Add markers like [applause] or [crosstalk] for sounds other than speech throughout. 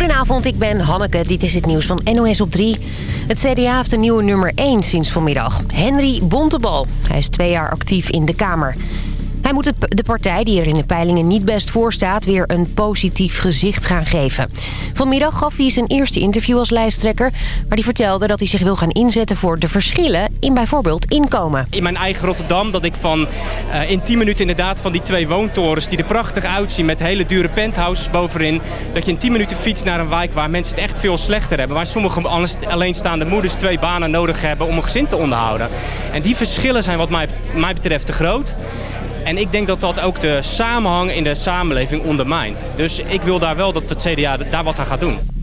Goedenavond, ik ben Hanneke. Dit is het nieuws van NOS op 3. Het CDA heeft een nieuwe nummer 1 sinds vanmiddag. Henry Bontebal. Hij is twee jaar actief in de Kamer. Hij moet de partij, die er in de peilingen niet best voor staat... weer een positief gezicht gaan geven. Vanmiddag gaf hij zijn eerste interview als lijsttrekker... maar hij vertelde dat hij zich wil gaan inzetten voor de verschillen... in bijvoorbeeld inkomen. In mijn eigen Rotterdam, dat ik van uh, in 10 minuten inderdaad... van die twee woontorens die er prachtig uitzien... met hele dure penthouses bovenin... dat je in 10 minuten fietst naar een wijk waar mensen het echt veel slechter hebben. Waar sommige alleenstaande moeders twee banen nodig hebben... om een gezin te onderhouden. En die verschillen zijn wat mij, mij betreft te groot. En ik denk dat dat ook de samenhang in de samenleving ondermijnt. Dus ik wil daar wel dat het CDA daar wat aan gaat doen.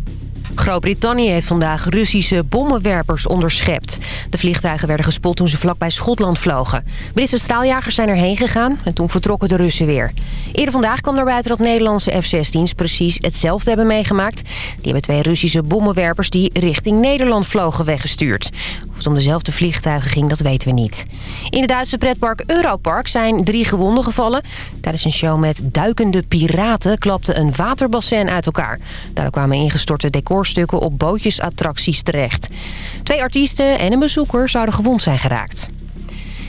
Groot-Brittannië heeft vandaag Russische bommenwerpers onderschept. De vliegtuigen werden gespot toen ze vlakbij Schotland vlogen. Britse straaljagers zijn erheen gegaan en toen vertrokken de Russen weer. Eerder vandaag kwam naar buiten dat Nederlandse F-16's precies hetzelfde hebben meegemaakt. Die hebben twee Russische bommenwerpers die richting Nederland vlogen weggestuurd. Of het om dezelfde vliegtuigen ging, dat weten we niet. In het Duitse pretpark Europark zijn drie gewonden gevallen. Tijdens een show met duikende piraten klapte een waterbassin uit elkaar. Daardoor kwamen ingestorte op bootjesattracties terecht. Twee artiesten en een bezoeker zouden gewond zijn geraakt.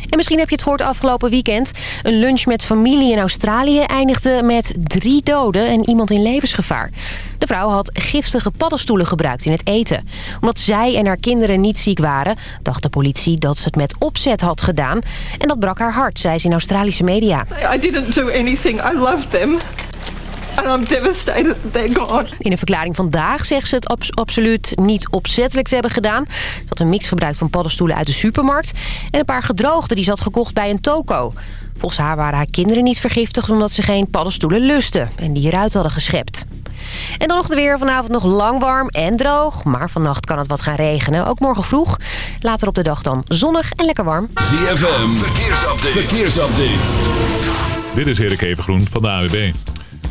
En misschien heb je het gehoord afgelopen weekend. Een lunch met familie in Australië eindigde met drie doden en iemand in levensgevaar. De vrouw had giftige paddenstoelen gebruikt in het eten. Omdat zij en haar kinderen niet ziek waren, dacht de politie dat ze het met opzet had gedaan. En dat brak haar hart, zei ze in Australische media. I didn't do anything. I love them. And I'm devastated they're gone. In een verklaring vandaag zegt ze het absoluut niet opzettelijk te hebben gedaan. Ze had een mix gebruikt van paddenstoelen uit de supermarkt... en een paar gedroogde die ze had gekocht bij een toko. Volgens haar waren haar kinderen niet vergiftigd omdat ze geen paddenstoelen lusten... en die eruit hadden geschept. En dan nog de weer. Vanavond nog lang warm en droog. Maar vannacht kan het wat gaan regenen. Ook morgen vroeg. Later op de dag dan zonnig en lekker warm. ZFM. Verkeersupdate. Verkeersupdate. Dit is Erik Evengroen van de AWB.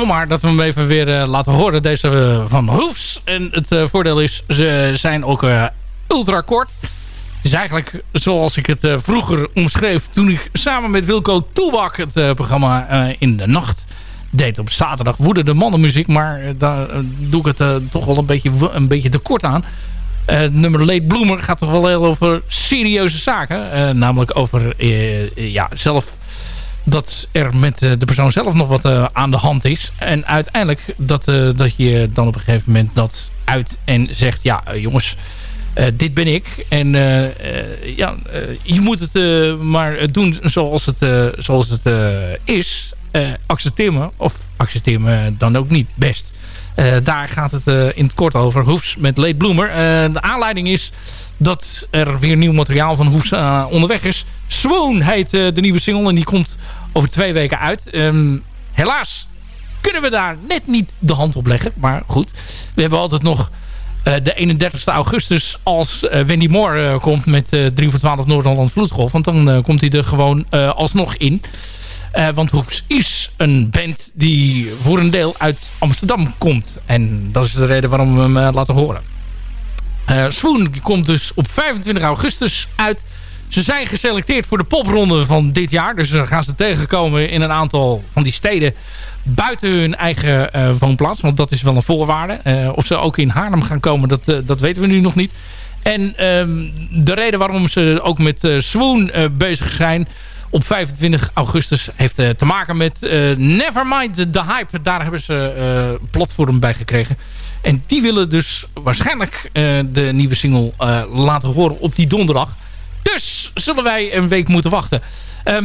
Zomaar dat we hem even weer uh, laten horen. Deze uh, van Hoefs. En het uh, voordeel is, ze zijn ook ultra kort. Het is eigenlijk zoals ik het vroeger omschreef... toen ik samen met Wilco Toebak het programma in de nacht deed op zaterdag. Woede de mannenmuziek, maar daar doe ik het toch wel een beetje, een beetje te kort aan. Nummer Late Bloomer gaat toch wel heel over serieuze zaken. Namelijk over ja, zelf dat er met de persoon zelf nog wat aan de hand is. En uiteindelijk dat, dat je dan op een gegeven moment dat uit en zegt... ja jongens, dit ben ik. En ja, je moet het maar doen zoals het, zoals het is. accepteer me of accepteer me dan ook niet best. Uh, daar gaat het uh, in het kort over. Hoefs met Late Bloomer. Uh, de aanleiding is dat er weer nieuw materiaal van Hoefs onderweg is. Swoon heet de nieuwe single en die komt over twee weken uit. Um, helaas kunnen we daar net niet de hand op leggen. Maar goed, we hebben altijd nog de 31 augustus als Wendy Moore komt met 3 voor 12 Noord-Holland Vloedgolf. Want dan komt hij er gewoon alsnog in. Uh, want Hoeks is een band die voor een deel uit Amsterdam komt. En dat is de reden waarom we hem uh, laten horen. Uh, Swoon komt dus op 25 augustus uit. Ze zijn geselecteerd voor de popronde van dit jaar. Dus gaan ze tegenkomen in een aantal van die steden buiten hun eigen woonplaats. Want dat is wel een voorwaarde. Of ze ook in Haarlem gaan komen, dat, dat weten we nu nog niet. En um, de reden waarom ze ook met Swoon bezig zijn op 25 augustus heeft uh, te maken met uh, Nevermind the Hype. Daar hebben ze uh, platform bij gekregen. En die willen dus waarschijnlijk de nieuwe single laten horen op die donderdag. Dus zullen wij een week moeten wachten.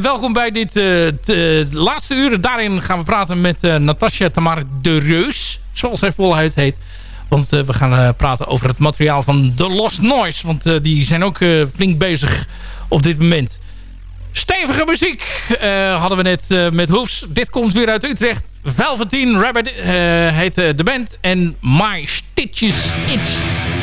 welkom bij dit laatste uur. Daarin gaan we praten met Natasja Tamar de Reus. Zoals hij voluit heet. Want we gaan praten over het materiaal van The Lost Noise. Want die zijn ook flink bezig op dit moment. Stevige muziek uh, hadden we net uh, met Hoefs. Dit komt weer uit Utrecht. Velveteen Rabbit uh, heet de band. En My Stitches Itch.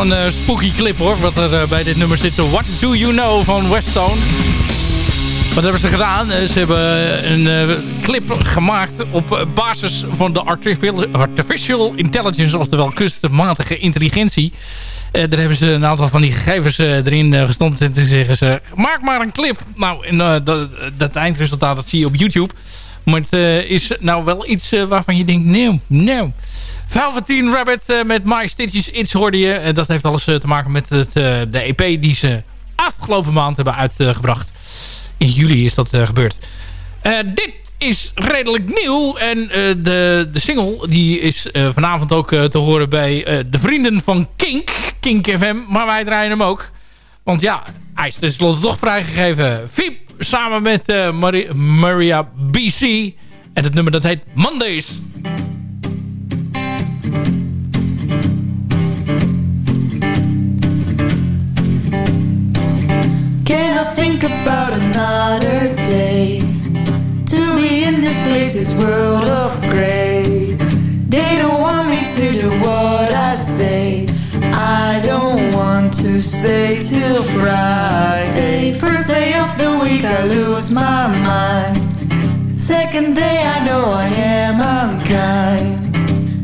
Een uh, spooky clip hoor. Wat er uh, bij dit nummer zit. What Do You Know van Westone. Wat hebben ze gedaan? Uh, ze hebben een clip gemaakt op basis van de artificial, intelligence. Oftewel kunstmatige intelligentie. daar hebben ze een aantal van die gegevens erin gestopt. En te zeggen ze, maak maar een clip. Nou, en, dat, dat eindresultaat dat zie je op YouTube. Maar het is nou wel iets waarvan je denkt, nee, nee. Velveteen Rabbit uh, met My Stitches It's hoorde je. En dat heeft alles uh, te maken met het, de EP die ze afgelopen maand hebben uitgebracht. In juli is dat gebeurd. dit is redelijk nieuw. En de, de single die is vanavond ook te horen bij de vrienden van Kink. Kink FM. Maar wij draaien hem ook. Want ja, hij is tenslotte toch vrijgegeven. Fiep samen met Maria, Maria BC. En het nummer dat heet Mondays. About another day. To be in this place, this world of gray. They don't want me to do what I say. I don't want to stay till Friday. First day of the week I lose my mind. Second day I know I am unkind.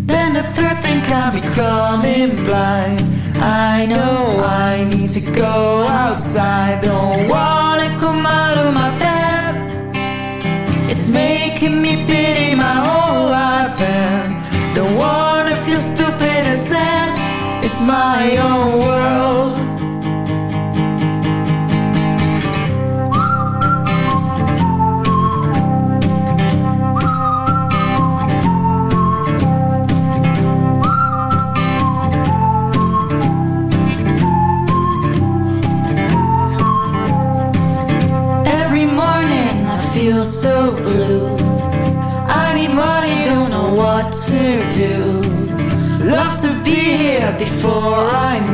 Then the third thing I'm becoming blind. I know I need to go outside. Don't wanna come out of my bed It's making me pity my whole life And don't wanna feel stupid and sad. It's my own world before I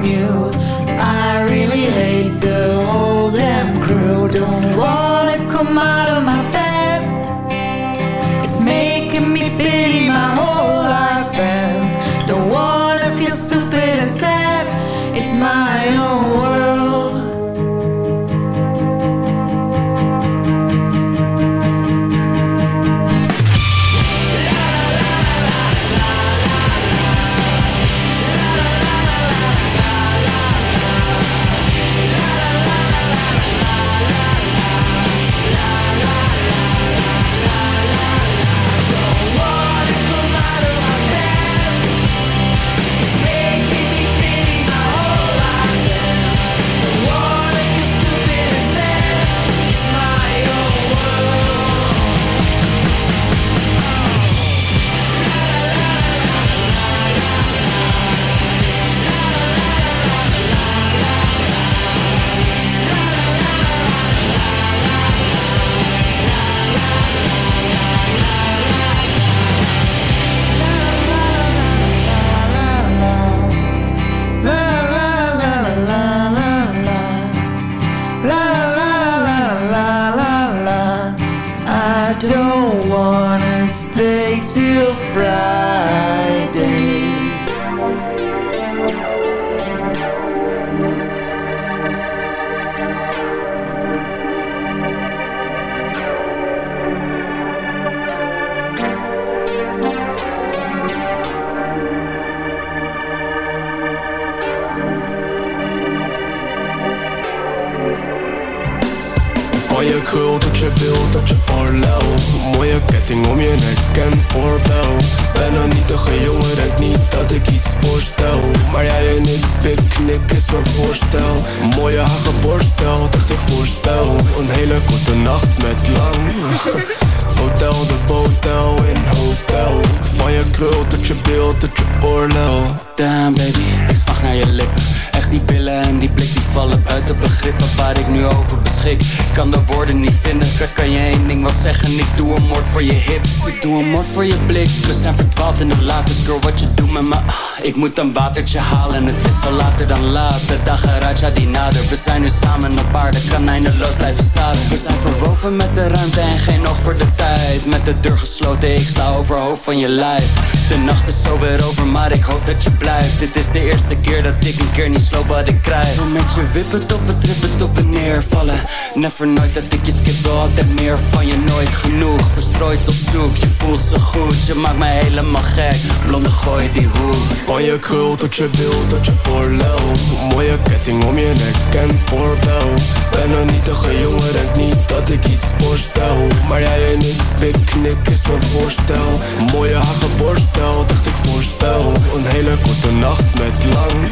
moet een watertje halen. En het is al later laat De dageraja die nader. We zijn nu samen op aarde Kan eindeloos blijven staren. We zijn verwoven met de ruimte En geen oog voor de tijd. Met de deur gesloten Ik sla overhoofd van je lijf. De nacht is zo weer over Maar ik hoop dat je blijft. Dit is de eerste keer dat ik een keer niet sloop wat ik krijg. Wil met je wippen toppen, trippen toppen neervallen. Never nooit dat ik je skip wil altijd meer van je. Nooit genoeg, verstrooid op zoek. Je voelt zo goed, je maakt mij helemaal gek. Blonde gooi die hoek. Van je krul tot je bil tot je oorlel Mooie ketting om je nek en oorbel. Ben een nietige jongen, denk niet dat ik iets voorstel. Maar jij en ik, picknick is mijn voorstel. Mooie hagenborstel, dacht ik voorspel. Een hele korte nacht met lang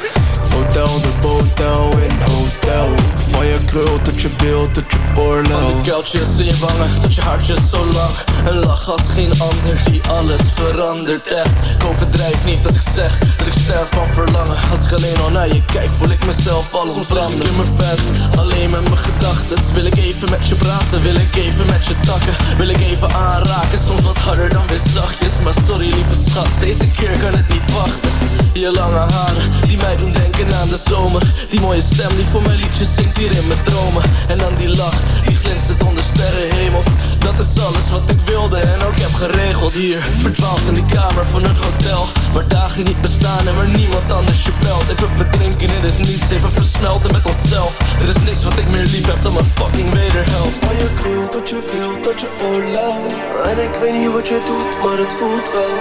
[laughs] Hotel de botel in hotel. Van je krul tot je bil tot je oorlel Van die kuiltjes in je wangen tot je hartjes zo lang. Een lach als geen ander die alles verandert echt. Ik overdrijf niet als ik zeg dat ik sterf van verlangen. Als ik alleen al naar je kijk voel ik mezelf al Soms lig ik in mijn bed, alleen met mijn gedachten. Wil ik even met je praten, wil ik even met je takken. Wil ik even aanraken, soms wat harder dan weer zachtjes. Maar sorry lieve schat, deze keer kan het niet wachten. Je lange haren, die mij doen denken aan de zomer. Die mooie stem die voor mijn liedjes zingt hier in mijn dromen. En dan die lach, die glinstert onder sterrenhemels. Dat is alles wat ik wilde en ook heb geregeld Hier, verdwaald in die kamer van een hotel Waar dagen niet bestaan en waar niemand anders je belt. Even verdrinken in het niets, even versmelten met onszelf. Er is niks wat ik meer lief heb dan mijn fucking wederhelft. Van je krul tot je bil tot je oorlel En ik weet niet wat je doet, maar het voelt wel.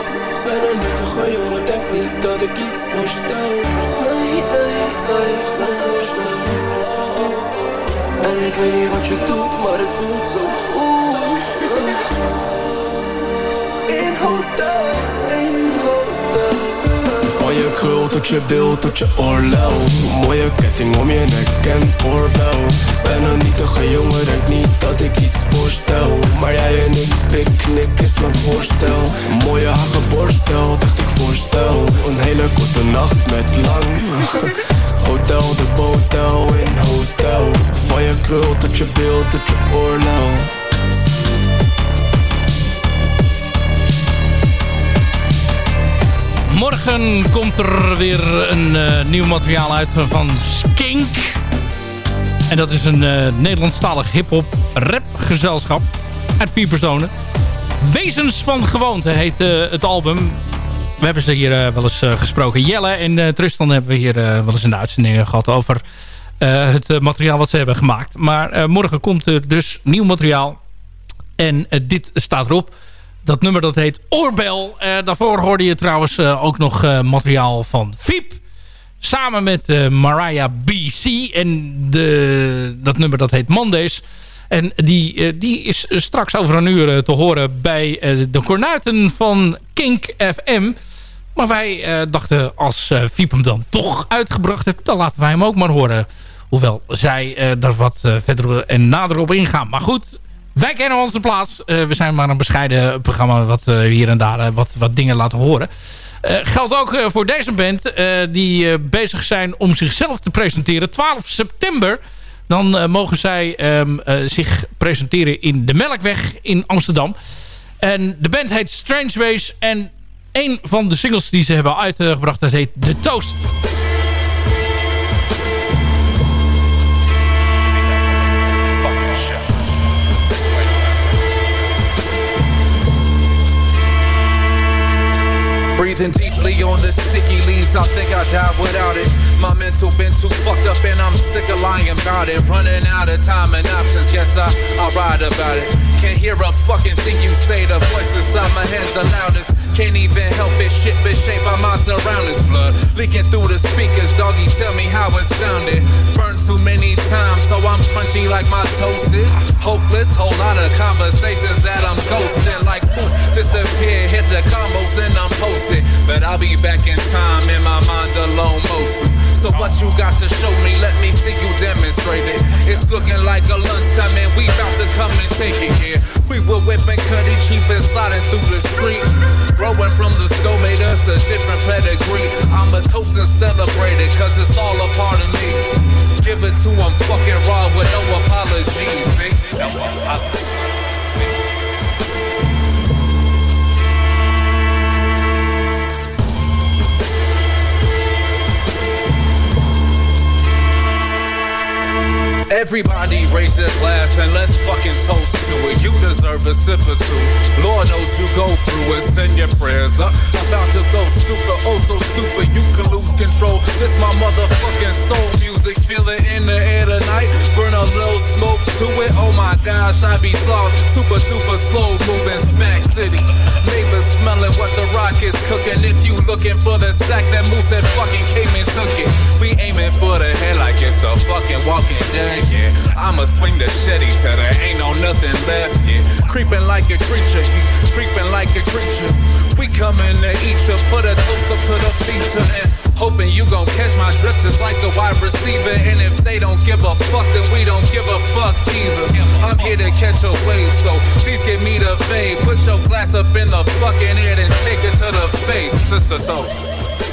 Ben een nuttige jongen, denk niet dat ik iets voorstel Nee, snel voorstel. En ik weet niet wat je doet, maar het voelt zo goed. In hotel, in hotel. Van je krul tot je bil tot je oorlel. Mooie ketting om je nek en oorbel. Ben een nietige jongen, denk niet dat ik iets voorstel. Maar jij en ik, picknick is mijn voorstel. Mooie hagenborstel, dacht ik voorstel. Een hele korte nacht met lang Hotel, de botel in hotel Van je krul tot je beeld je Morgen komt er weer een eh, nieuw materiaal uit van Skink. En dat is een uh, Nederlandstalig hip-hop rap gezelschap uit vier personen. Wezens van Gewoonte heet eh, het album. We hebben ze hier wel eens gesproken. Jelle en Tristan hebben we hier wel eens de uitzending gehad over het materiaal wat ze hebben gemaakt. Maar morgen komt er dus nieuw materiaal. En dit staat erop. Dat nummer dat heet Oorbel. Daarvoor hoorde je trouwens ook nog materiaal van Fiep. Samen met Mariah BC. En de, dat nummer dat heet Mondays. En die, die is straks over een uur te horen bij de kornuiten van Kink FM. Maar wij dachten als Fiep hem dan toch uitgebracht heeft... dan laten wij hem ook maar horen. Hoewel zij daar wat verder en nader op ingaan. Maar goed, wij kennen onze plaats. Uh, we zijn maar een bescheiden programma wat uh, hier en daar uh, wat, wat dingen laten horen. geldt ook voor deze band die bezig zijn om zichzelf te presenteren. 12 september dan mogen zij um, zich presenteren in de Melkweg in Amsterdam. En de band heet Strange Ways en een van de singles die ze hebben uitgebracht dat heet The Toast. Breathing on the sticky leaves, I think I died without it. My mental been too fucked up and I'm sick of lying about it. Running out of time and options, guess I, I'll ride about it. Can't hear a fucking thing you say, the voice inside my head the loudest. Can't even help it, shit been shaped by my surroundings. Blood leaking through the speakers, doggy, tell me how it sounded. Burned too many times, so I'm crunchy like my toast is. Hopeless, whole lot of conversations that I'm ghosting. Like poof, disappear, hit the combos and I'm posted. But I'll be back in time in my mind alone mostly. So what you got to show me? Let me see you demonstrate it. It's looking like a lunchtime and we about to come and take it here. We were whipping Cuddy Chief and sliding through the street. Growing from the snow made us a different pedigree. I'm a toast and celebrate it, cause it's all a part of me. Give it to him fucking raw with no apologies, see? No apologies. Everybody raise their glass and let's fucking toast to it. You deserve a sip or two. Lord knows you go through it. Send your prayers up. About to go stupid, oh so stupid. You can lose control. This my motherfucking soul music. Feel it in the air tonight. Burn a little smoke to it. Oh my gosh, I be soft. Super duper slow moving smack city. Neighbors smelling what the rock is cooking. If you looking for the sack, that moose that fucking came and took it. We aiming for the head like it's the fucking walking dead yeah. I'ma swing the shetty till there ain't no nothing left, yeah. Creeping like a creature, creeping like a creature. We coming to eat you, put a toast up to the feature, and hoping you gon' catch my drift just like a wide receiver. And if they don't give a fuck, then we don't give a fuck either. I'm here to catch a wave, so please give me the fade. Put your glass up in the fucking air and take it to the face. This is toast.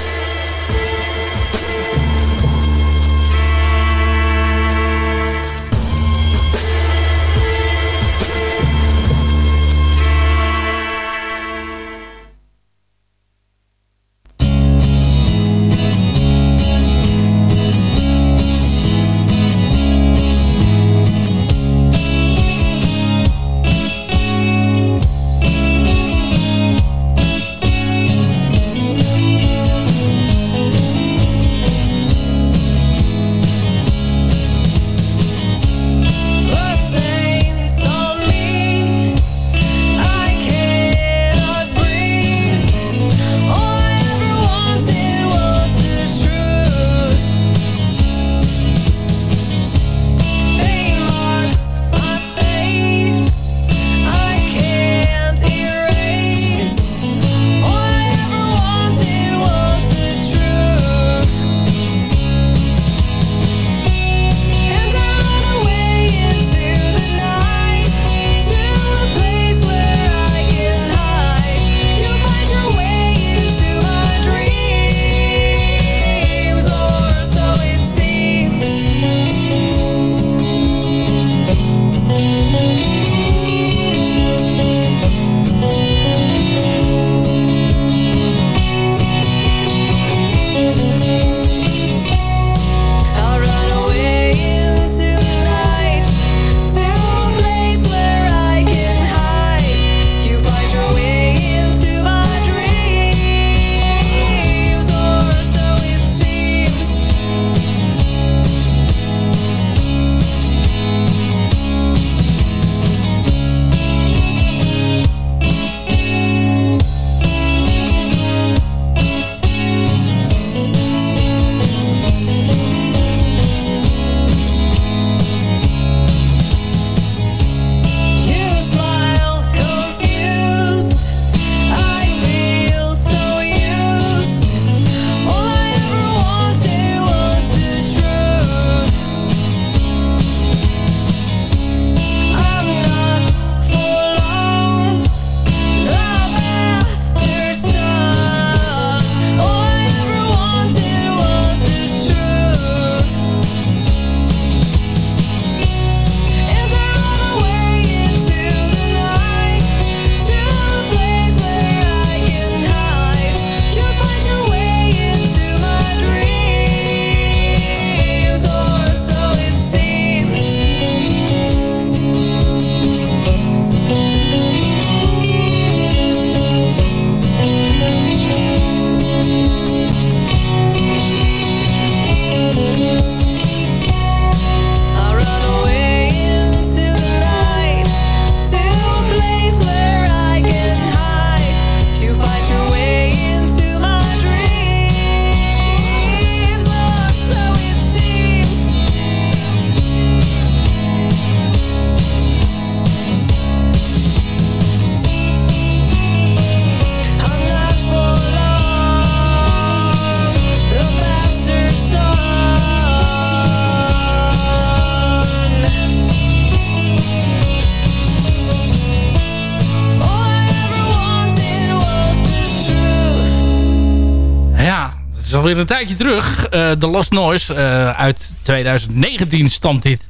Een tijdje terug. Uh, The Lost Noise. uit 2019 stamt dit.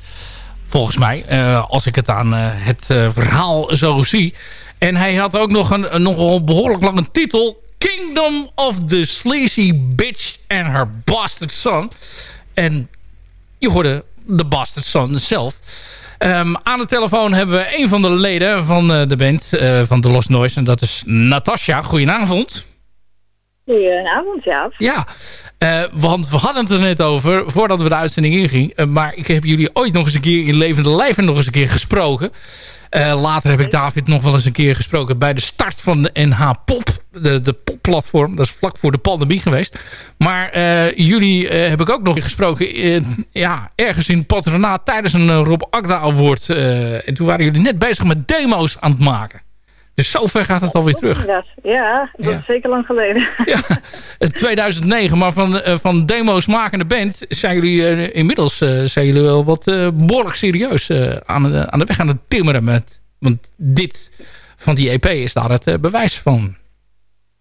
Volgens mij. als ik het aan het verhaal zo zie. En hij had ook nog een, een behoorlijk lange titel. Kingdom of the Sleazy Bitch and Her Bastard Son. En je hoorde de Bastard Son zelf. Um, aan de telefoon hebben we een van de leden van de band van The Lost Noise. En dat is Natasja. Goedenavond. Goedenavond, ja. Ja, uh, want we hadden het er net over voordat we de uitzending ingingen. Uh, maar ik heb jullie ooit nog eens een keer in levende lijven nog eens een keer gesproken. Uh, later heb ik David nog wel eens een keer gesproken bij de start van de NH Pop. De, de popplatform. Dat is vlak voor de pandemie geweest. Maar jullie heb ik ook nog gesproken ja, ergens in patronaat tijdens een Rob Agda Award. en toen waren jullie net bezig met demo's aan het maken. Dus zover gaat het alweer terug. Ja, dat is zeker lang geleden. [laughs] Ja, 2009. Maar van, uh, van demo's makende band zijn jullie uh, inmiddels uh, zijn jullie wel wat behoorlijk serieus aan, de, aan de weg aan het timmeren. Met, want dit van die EP is daar het bewijs van.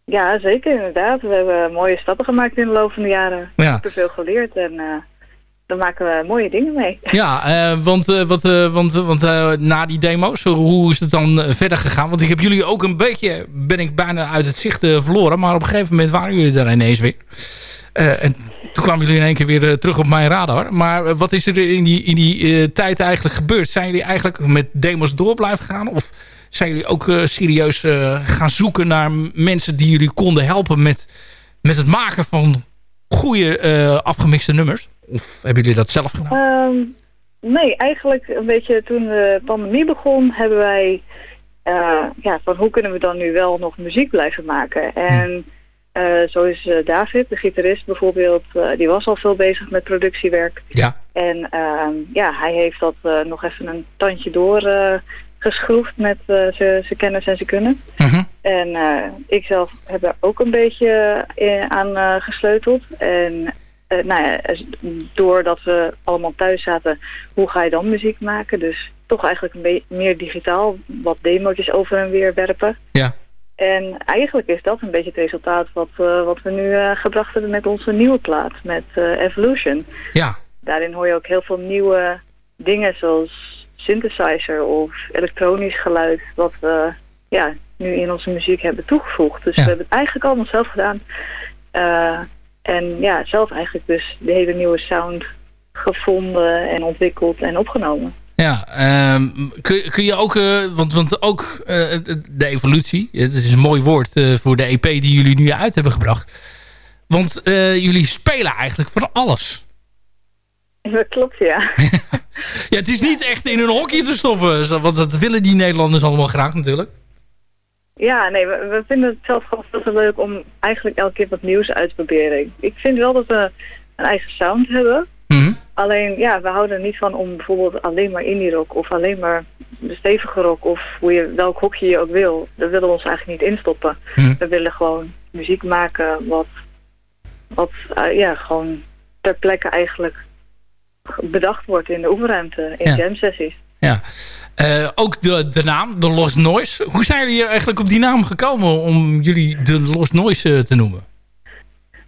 Ja, zeker inderdaad. We hebben mooie stappen gemaakt in de loop van de jaren. Ja. Super veel geleerd en daar maken we mooie dingen mee. Ja, uh, want, uh, wat, uh, want, want na die demo's, hoe is het dan verder gegaan? Want ik heb jullie ook een beetje, ben ik bijna uit het zicht verloren. Maar op een gegeven moment waren jullie er ineens weer. en toen kwamen jullie in één keer weer terug op mijn radar. Maar wat is er in die, in die tijd eigenlijk gebeurd? Zijn jullie eigenlijk met demos door blijven gaan? Of zijn jullie ook serieus gaan zoeken naar mensen die jullie konden helpen met, met het maken van goede afgemixte nummers? Of hebben jullie dat zelf gedaan? Um, nee, eigenlijk een beetje toen de pandemie begon hebben wij... Uh, ja, van hoe kunnen we dan nu wel nog muziek blijven maken? En uh, zo is uh, David, de gitarist bijvoorbeeld, die was al veel bezig met productiewerk. Ja. En ehm, ja, hij heeft dat nog even een tandje door geschroefd met zijn kennis en zijn kunnen. -huh. En ik zelf heb er ook een beetje aan gesleuteld. En uh, nou ja, doordat we allemaal thuis zaten, hoe ga je dan muziek maken? Dus toch eigenlijk een beetje meer digitaal, wat demo's over en weer werpen. Ja. En eigenlijk is dat een beetje het resultaat wat, uh, wat we nu uh, gebracht hebben met onze nieuwe plaat, met Evolution. Ja. Daarin hoor je ook heel veel nieuwe dingen zoals synthesizer of elektronisch geluid, wat we ja, nu in onze muziek hebben toegevoegd. Dus we hebben het eigenlijk allemaal zelf gedaan. En ja, zelf eigenlijk dus de hele nieuwe sound gevonden en ontwikkeld en opgenomen. Ja, um, kun, kun je ook, uh, want, want ook uh, de evolutie, het is een mooi woord uh, voor de EP die jullie nu uit hebben gebracht. Want jullie spelen eigenlijk van alles. Dat klopt, ja. [laughs] ja, het is niet echt in een hokje te stoppen, want dat willen die Nederlanders allemaal graag natuurlijk. Ja, nee, we, we, vinden het zelf gewoon veel te leuk om eigenlijk elke keer wat nieuws uit te proberen. Ik vind wel dat we een eigen sound hebben. Mhm. Alleen, ja, we houden er niet van om bijvoorbeeld alleen maar indie rock of alleen maar de stevige rock of hoe je, welk hokje je ook wil. Daar willen we ons eigenlijk niet instoppen. Mhm. We willen gewoon muziek maken wat, wat uh, ja, gewoon ter plekke eigenlijk bedacht wordt in de oefenruimte, in ja. jam sessies. Ja, uh, ook de, de naam, de Lost Noise. Hoe zijn jullie eigenlijk op die naam gekomen om jullie de Lost Noise uh, te noemen?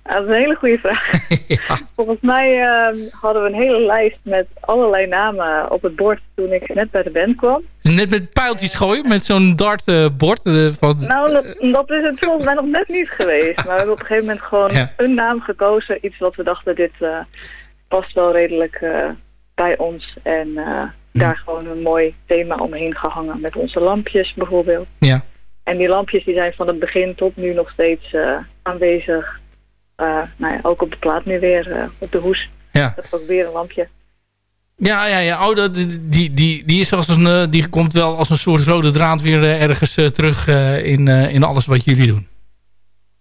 Dat is een hele goede vraag. [laughs] ja. Volgens mij uh, hadden we een hele lijst met allerlei namen op het bord toen ik net bij de band kwam. Net met pijltjes gooien, met zo'n dartbord? van... Nou, dat, dat, is het volgens mij nog net niet geweest. Maar we hebben op een gegeven moment gewoon ja. een naam gekozen. Iets wat we dachten, dit past wel redelijk bij ons. En daar gewoon een mooi thema omheen gehangen met onze lampjes bijvoorbeeld. Ja. En die lampjes die zijn van het begin tot nu nog steeds uh, aanwezig. Uh, nou ja, ook op de plaat nu weer, uh, op de hoes. Ja. Dat is ook weer een lampje. Ja, ja, ja. Oh, die, die, die, die, is als een, die komt wel als een soort rode draad weer ergens terug in, in alles wat jullie doen.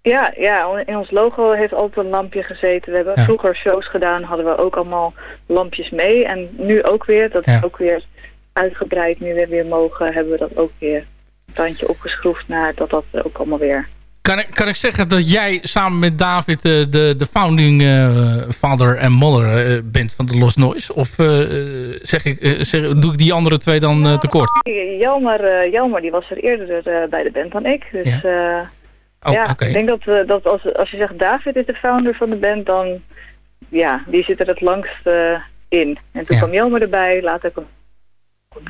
Ja, ja, in ons logo heeft altijd een lampje gezeten. We hebben ja. vroeger shows gedaan, hadden we ook allemaal lampjes mee. En nu ook weer, dat is Ja. ook weer uitgebreid. Nu we weer mogen, hebben we dat ook weer een tandje opgeschroefd naar dat dat ook allemaal weer... Kan ik, kan ik zeggen dat jij samen met David eh, de, de founding eh, father en mother eh, bent van de Lost Noise? Of zeg ik, zeg, doe ik die andere twee dan tekort? Jelmer, Jelmer die was er eerder bij de band dan ik. Dus Ja. Eh, Oh, ja, ik denk dat, we dat als, als je zegt David is de founder van de band, dan ja, die zit er het langst eh, in. En toen Ja. kwam Jelmer erbij, later kwam,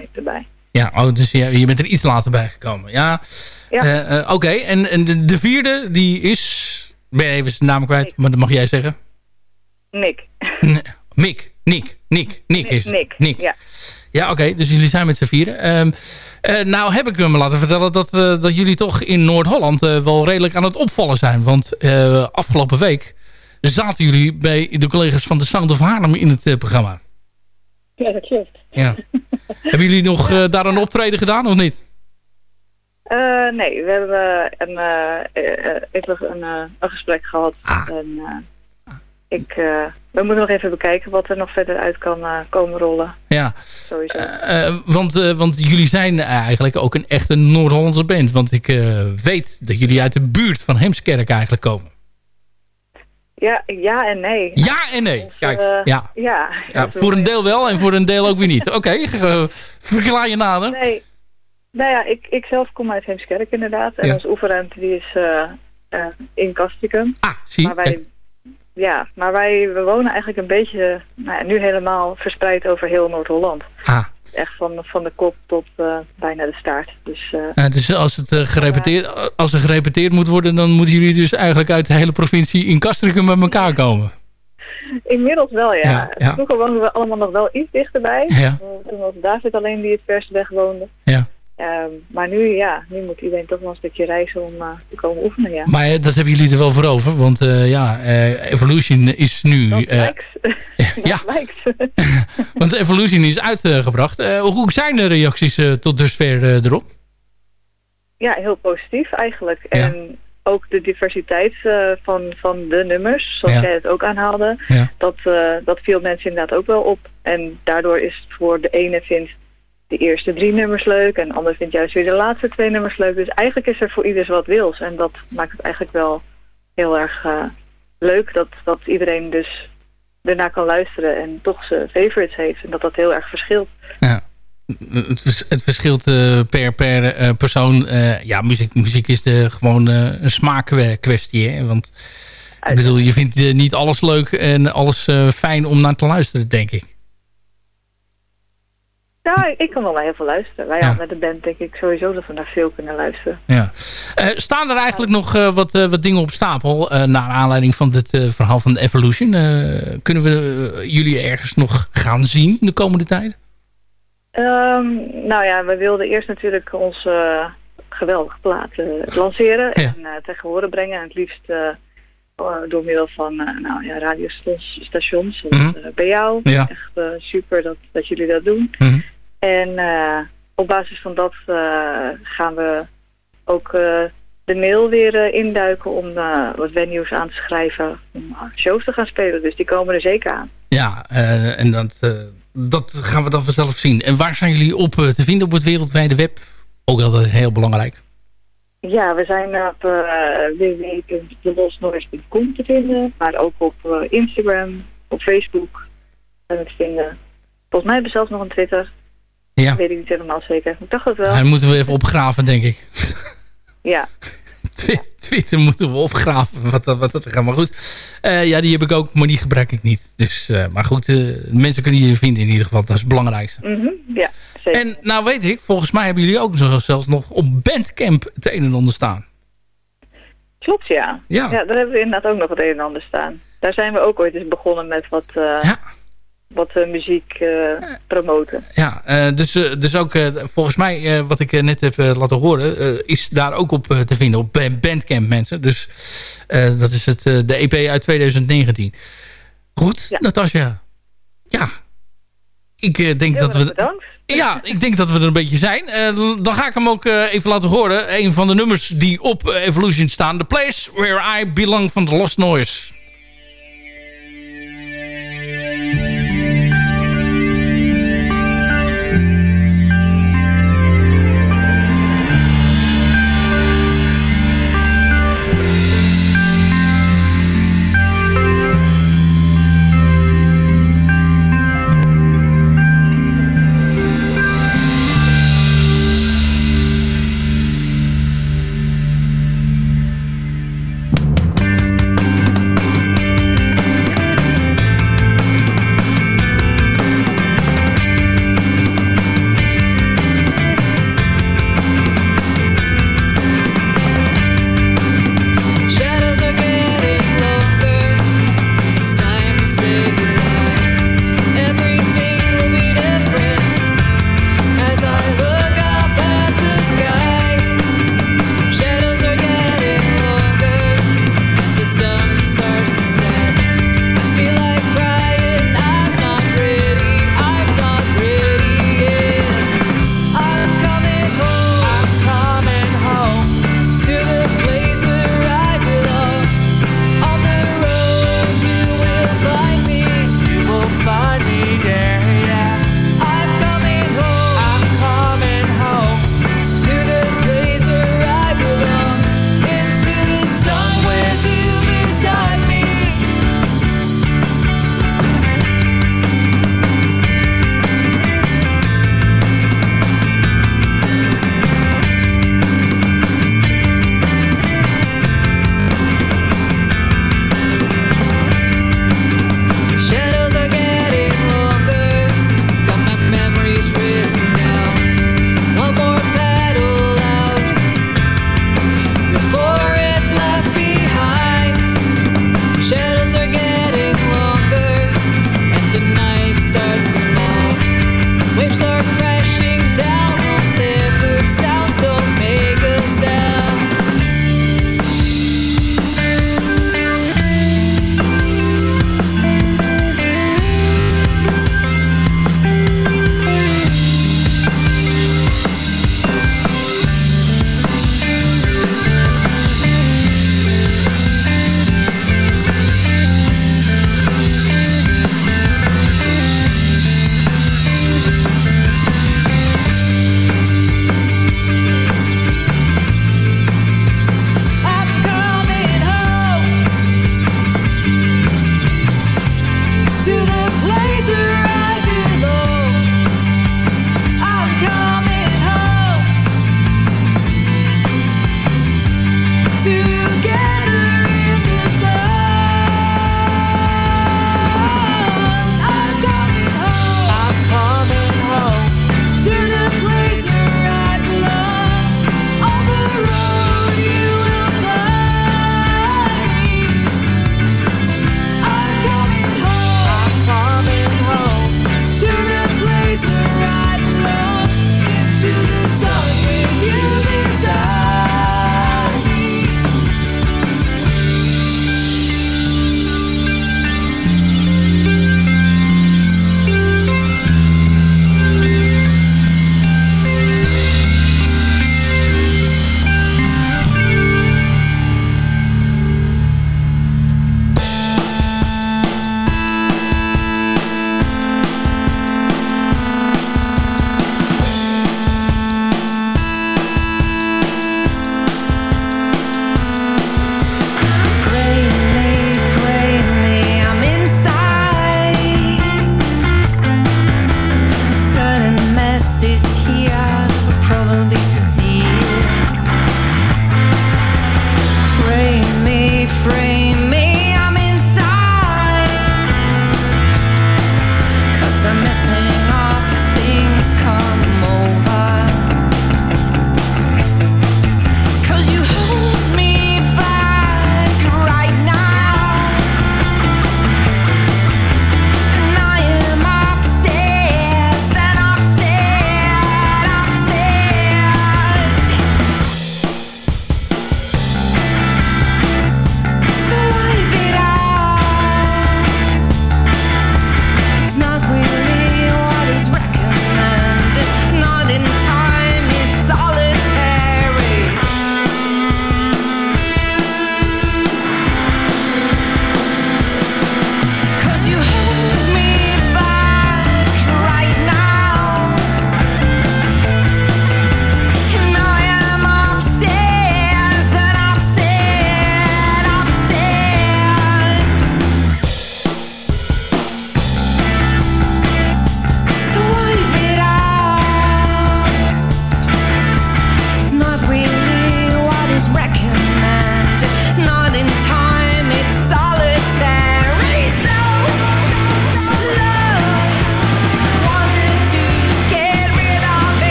ik erbij. Ja, oh, dus je, je bent er iets later bij gekomen. Ja, Ja. Eh, eh, oké. En, en de, de vierde, die is... Ben je even zijn naam kwijt, maar dat mag jij zeggen. Nick. Mick. Nick. Nick. Nick is het. Nick, Nick. ja. Ja, oké. dus jullie zijn met z'n vieren. Ehm, eh, nou heb ik me laten vertellen dat, eh, dat jullie toch in Noord-Holland eh, wel redelijk aan het opvallen zijn. Want afgelopen week zaten jullie bij de collega's van de Sound of Haarlem in het programma. Ja, dat klopt. Ja. [laughs] Hebben jullie nog daar een optreden gedaan of niet? Nee, we hebben een, even een, een gesprek gehad. Ah. En, ik, eh, we moeten nog even bekijken wat er nog verder uit kan eh, komen rollen. Ja. Sowieso. Eh, want, want jullie zijn eigenlijk ook een echte Noord-Hollandse band. Want ik weet dat jullie uit de buurt van Heemskerk eigenlijk komen. ja, ja en nee. Ja en nee. Kijk, ja. ja. Ja, voor een deel wel en voor een deel ook weer niet. Oké, [laughs] verklaar je nader. Nee. Nou ja, ik, ik zelf kom uit Heemskerk inderdaad. En Ja. onze oefenruimte die is in Kastikum. Ah, zie. Maar wij, ja, maar wij we wonen eigenlijk een beetje, nou ja, nu helemaal verspreid over heel Noord-Holland. Ah. Echt van, van de kop tot eh, bijna de staart. Dus eh, dus als, het, eh, gerepeteerd, als er gerepeteerd moet worden... dan moeten jullie dus eigenlijk uit de hele provincie in Castricum met elkaar komen. inmiddels wel, ja. Ja, ja. Vroeger woonden we allemaal nog wel iets dichterbij. Ja. Toen was David alleen die het verste weg woonde. Ja. Ehm, maar nu, ja, nu moet iedereen toch wel een stukje reizen om eh, te komen oefenen, ja. Maar eh, dat hebben jullie er wel voor over. Want eh, ja, Evolution is nu... Dat lijkt. [laughs] ja, lijkt. [laughs] want Evolution is uitgebracht. Hoe zijn de reacties tot dusver erop? Ja, heel positief eigenlijk. En ook de diversiteit van, van de nummers, zoals Ja. jij het ook aanhaalde, Ja. dat, dat viel mensen inderdaad ook wel op. En daardoor is het voor de ene vindt de eerste drie nummers leuk en de ander vindt juist weer de laatste twee nummers leuk. Dus eigenlijk is er voor ieders wat wils. En dat maakt het eigenlijk wel heel erg eh, leuk dat, dat iedereen dus ernaar kan luisteren en toch zijn favorites heeft. En dat dat heel erg verschilt. Het, vers- het verschilt eh, per, per eh, persoon. Ja, muziek, muziek is de, gewoon een smaakkwestie. Hè? Want ik bedoel, je vindt niet alles leuk en alles fijn om naar te luisteren, denk ik. Ja, ik kan wel heel veel luisteren. Wij Ja. met de band denk ik sowieso dat we naar veel kunnen luisteren. Ja. Eh, staan er eigenlijk nog eh, wat, eh, wat dingen op stapel naar aanleiding van dit verhaal van de Evolution? Kunnen we jullie ergens nog gaan zien de komende tijd? Ehm, nou ja, we wilden eerst natuurlijk onze geweldige plaat eh, lanceren en uh, tegen horen brengen. En het liefst eh, door middel van nou, ja, radiostations, zoals Mhm. bij jou. Ja. Echt super dat, dat jullie dat doen. Mhm. En uh, op basis van dat gaan we ook de mail weer induiken om wat venues aan te schrijven om shows te gaan spelen. Dus die komen er zeker aan. Ja, en dat, dat gaan we dan vanzelf zien. En waar zijn jullie op te vinden op het wereldwijde web? Ook altijd heel belangrijk. Ja, we zijn op uh, te vinden, maar ook op uh, Instagram, op Facebook en te vinden. Volgens mij hebben we zelfs nog een Twitter. Ja. Dat weet ik niet helemaal zeker. Ik dacht het wel. Daar moeten we even opgraven, denk ik. [laughs] Ja. Twitter moeten we opgraven. Wat, wat dat gaat. Maar goed, uh, ja, die heb ik ook, maar die gebruik ik niet. Dus, uh, maar goed, uh, mensen kunnen je vinden in ieder geval. Dat is het belangrijkste. Mm -hmm. Ja, zeker. En nou weet ik, volgens mij hebben jullie ook zelfs nog op Bandcamp het een en ander staan. Klopt, ja. Ja. ja. daar hebben we inderdaad ook nog het een en ander staan. Daar zijn we ook ooit eens begonnen met wat, ja. Wat muziek promoten. Ja, dus, dus ook volgens mij, wat ik net heb laten horen, is daar ook op te vinden. Op Bandcamp mensen. Dus dat is het, de EP uit 2019. Goed, ja. Natasja. Ja. Ik denk Heel dat we... Bedankt. Ja, ik denk dat we er een beetje zijn. Uh, dan ga ik hem ook uh, even laten horen. Een van de nummers die op Evolution staan. The Place Where I Belong van The Lost Noise.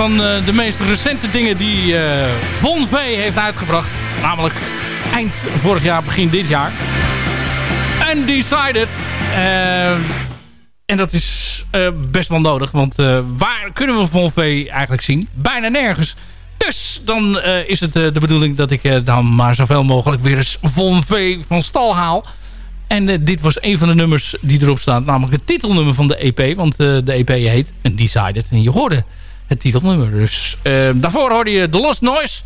Van eh, de meest recente dingen die uh, Von V heeft uitgebracht. Namelijk eind vorig jaar, begin dit jaar. Undecided. Uh, en dat is best wel nodig. Want waar kunnen we Von V eigenlijk zien? Bijna nergens. Dus dan is het de bedoeling dat ik dan maar zoveel mogelijk weer eens Von V van stal haal. En dit was een van de nummers die erop staat. Namelijk het titelnummer van de EP. Want de EP heet Undecided. En je hoorde het titelnummer. Dus uh, daarvoor hoorde je The Lost Noise.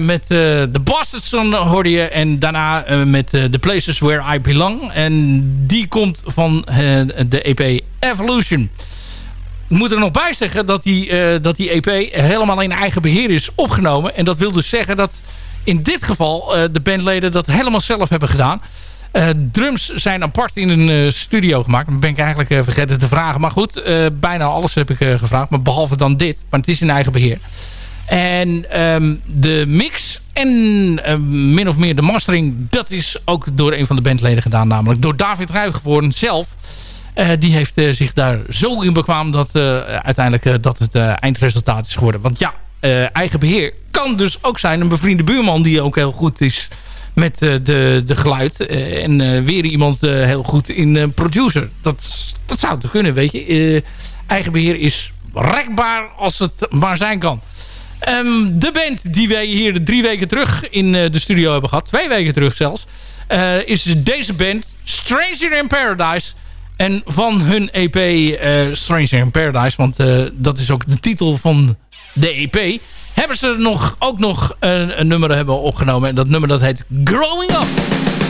met The Bastards hoorde je. En daarna met The Places Where I Belong. En die komt van de EP Evolution. Ik moet er nog bij zeggen dat die, dat die EP helemaal in eigen beheer is opgenomen. En dat wil dus zeggen dat in dit geval de bandleden dat helemaal zelf hebben gedaan. Uh, drums zijn apart in een uh, studio gemaakt. Dan ben ik eigenlijk uh, vergeten te vragen. Maar goed, bijna alles heb ik gevraagd. Maar behalve dan dit. Maar het is in eigen beheer. En um, de mix en min of meer de mastering... dat is ook door een van de bandleden gedaan. Namelijk door David Ruigevoorn zelf. die heeft zich daar zo in bekwaam... dat uiteindelijk dat het eindresultaat is geworden. Want ja, eigen beheer kan dus ook zijn... een bevriende buurman die ook heel goed is met uh, de, de geluid. Uh, en uh, weer iemand heel goed in producer. Dat, dat zou te kunnen, weet je. eigen beheer is rekbaar als het maar zijn kan. Um, de band die wij hier drie weken terug in de studio hebben gehad. Twee weken terug zelfs. is deze band Stranger in Paradise. En van hun EP Stranger in Paradise. Want dat is ook de titel van de EP hebben ze nog, ook nog een, een nummer hebben opgenomen. En dat nummer dat heet Growing Up.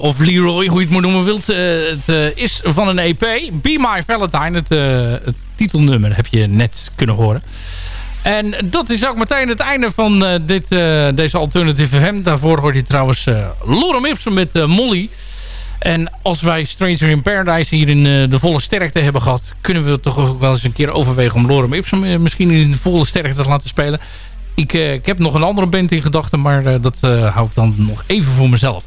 Of Leroy, hoe je het moet noemen wilt. Eh, het eh, is van een EP. Be My Valentine, het, eh, het titelnummer, heb je net kunnen horen. En dat is ook meteen het einde van dit, deze Alternative FM. Daarvoor hoort je trouwens Lorem Ipsum met Molly. En als wij Stranger in Paradise hier in de volle sterkte hebben gehad... kunnen we toch ook wel eens een keer overwegen om Lorem Ipsum misschien in de volle sterkte te laten spelen. Ik, ik heb nog een andere band in gedachten, maar dat hou ik dan nog even voor mezelf.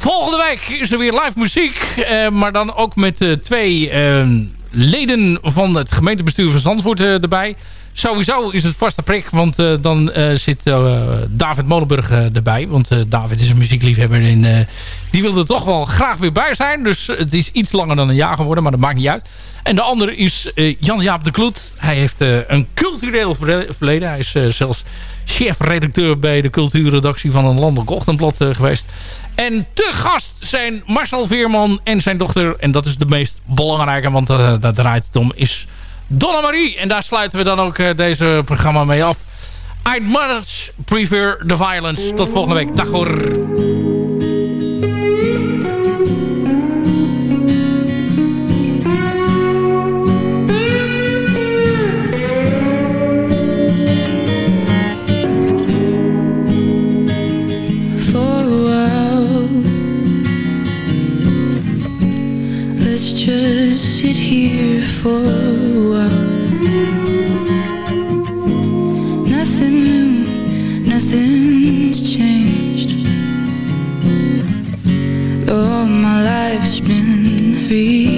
Volgende week is er weer live muziek. eh, maar dan ook met eh, twee eh, leden van het gemeentebestuur van Zandvoort erbij. Sowieso is het vaste prik, want eh, dan eh, zit eh, David Molenburg erbij. Want David is een muziekliefhebber en die wilde er toch wel graag weer bij zijn. Dus het is iets langer dan een jaar geworden, maar dat maakt niet uit. En de andere is Jan-Jaap de Kloet. Hij heeft een cultureel verle- verleden. Hij is zelfs chef-redacteur bij de cultuurredactie van een landelijk ochtendblad geweest. En te gast zijn Marcel Veerman en zijn dochter. En dat is de meest belangrijke, want daar draait het om, is Donna Marie. En daar sluiten we dan ook eh, deze programma mee af. I'd much prefer the violence. Tot volgende week. Dag hoor. for nothing's changed. Oh, my life's been.